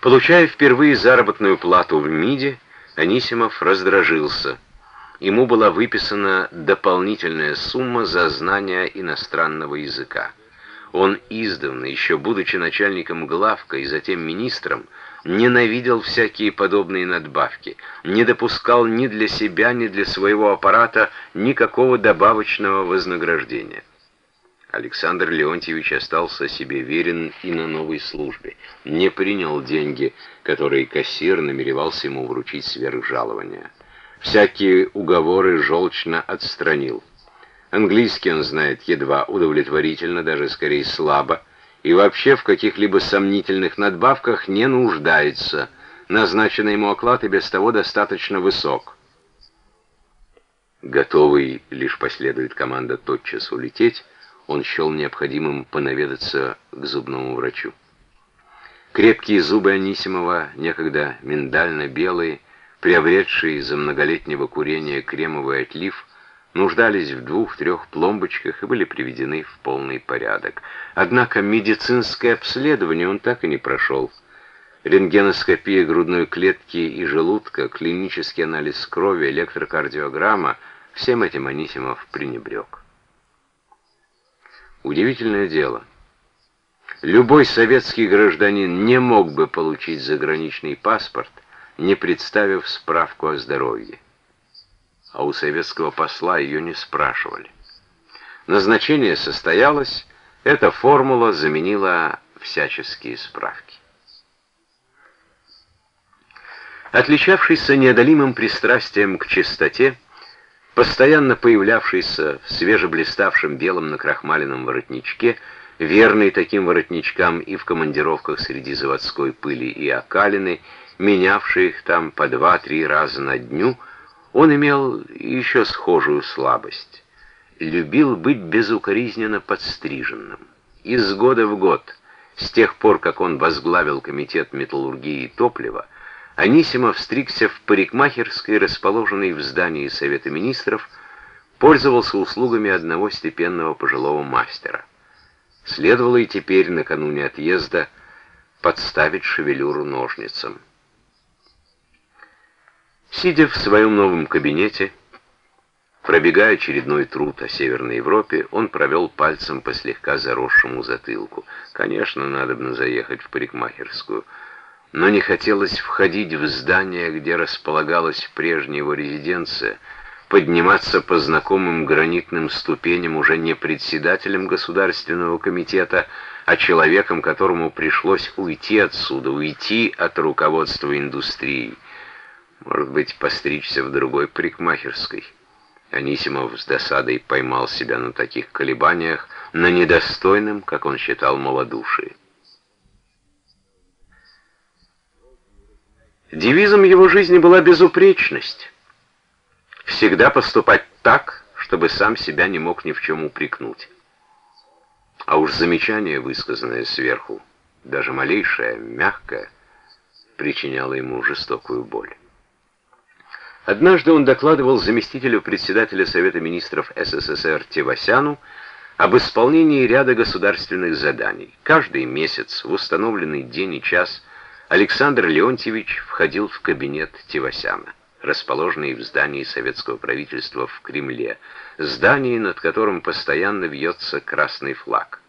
Получая впервые заработную плату в МИДе, Анисимов раздражился. Ему была выписана дополнительная сумма за знание иностранного языка. Он издавна, еще будучи начальником главка и затем министром, ненавидел всякие подобные надбавки, не допускал ни для себя, ни для своего аппарата никакого добавочного вознаграждения. Александр Леонтьевич остался себе верен и на новой службе, не принял деньги, которые кассир намеревался ему вручить сверх жалования. Всякие уговоры желчно отстранил. Английский он знает едва удовлетворительно, даже скорее слабо, и вообще в каких-либо сомнительных надбавках не нуждается. Назначенный ему оклад и без того достаточно высок. Готовый, лишь последует команда тотчас улететь, он счел необходимым понаведаться к зубному врачу. Крепкие зубы Анисимова, некогда миндально-белые, приобретшие из-за многолетнего курения кремовый отлив, нуждались в двух-трех пломбочках и были приведены в полный порядок. Однако медицинское обследование он так и не прошел. Рентгеноскопия грудной клетки и желудка, клинический анализ крови, электрокардиограмма — всем этим Анисимов пренебрег. Удивительное дело. Любой советский гражданин не мог бы получить заграничный паспорт, не представив справку о здоровье. А у советского посла ее не спрашивали. Назначение состоялось, эта формула заменила всяческие справки. Отличавшийся неодолимым пристрастием к чистоте, постоянно появлявшийся в свежеблиставшем белом накрахмаленном воротничке, верный таким воротничкам и в командировках среди заводской пыли и окалины, менявший их там по два-три раза на дню, он имел еще схожую слабость. Любил быть безукоризненно подстриженным. Из года в год, с тех пор, как он возглавил комитет металлургии и топлива, Анисимов стригся в парикмахерской, расположенной в здании Совета Министров, пользовался услугами одного степенного пожилого мастера. Следовало и теперь, накануне отъезда, подставить шевелюру ножницам. Сидя в своем новом кабинете, пробегая очередной труд о Северной Европе, он провел пальцем по слегка заросшему затылку. Конечно, надо бы заехать в парикмахерскую — но не хотелось входить в здание, где располагалась прежняя его резиденция, подниматься по знакомым гранитным ступеням уже не председателем Государственного комитета, а человеком, которому пришлось уйти отсюда, уйти от руководства индустрией. Может быть, постричься в другой парикмахерской. Анисимов с досадой поймал себя на таких колебаниях, на недостойном, как он считал, малодушии. Девизом его жизни была безупречность. Всегда поступать так, чтобы сам себя не мог ни в чем упрекнуть. А уж замечание, высказанное сверху, даже малейшее, мягкое, причиняло ему жестокую боль. Однажды он докладывал заместителю председателя Совета министров СССР Тевасяну об исполнении ряда государственных заданий. Каждый месяц в установленный день и час – Александр Леонтьевич входил в кабинет Тевасяна, расположенный в здании советского правительства в Кремле, здании, над которым постоянно вьется красный флаг.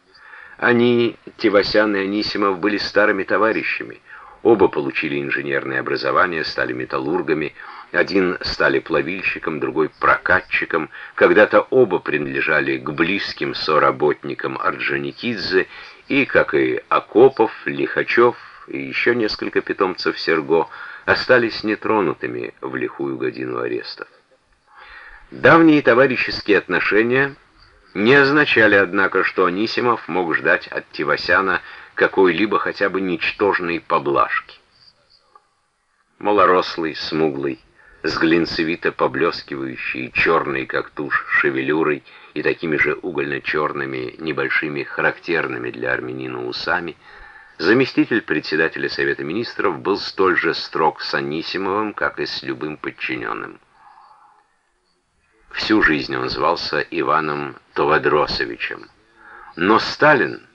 Они, Тевасян и Анисимов, были старыми товарищами. Оба получили инженерное образование, стали металлургами, один стали плавильщиком, другой прокатчиком. Когда-то оба принадлежали к близким соработникам Орджоникидзе и, как и Акопов, Лихачев, и еще несколько питомцев Серго остались нетронутыми в лихую годину арестов. Давние товарищеские отношения не означали, однако, что Анисимов мог ждать от Тивасяна какой-либо хотя бы ничтожной поблажки. Малорослый, смуглый, с глинцевито поблескивающей, черной, как тушь, шевелюрой и такими же угольно-черными, небольшими, характерными для армянина усами — Заместитель председателя Совета Министров был столь же строг с Анисимовым, как и с любым подчиненным. Всю жизнь он звался Иваном Товадросовичем. Но Сталин,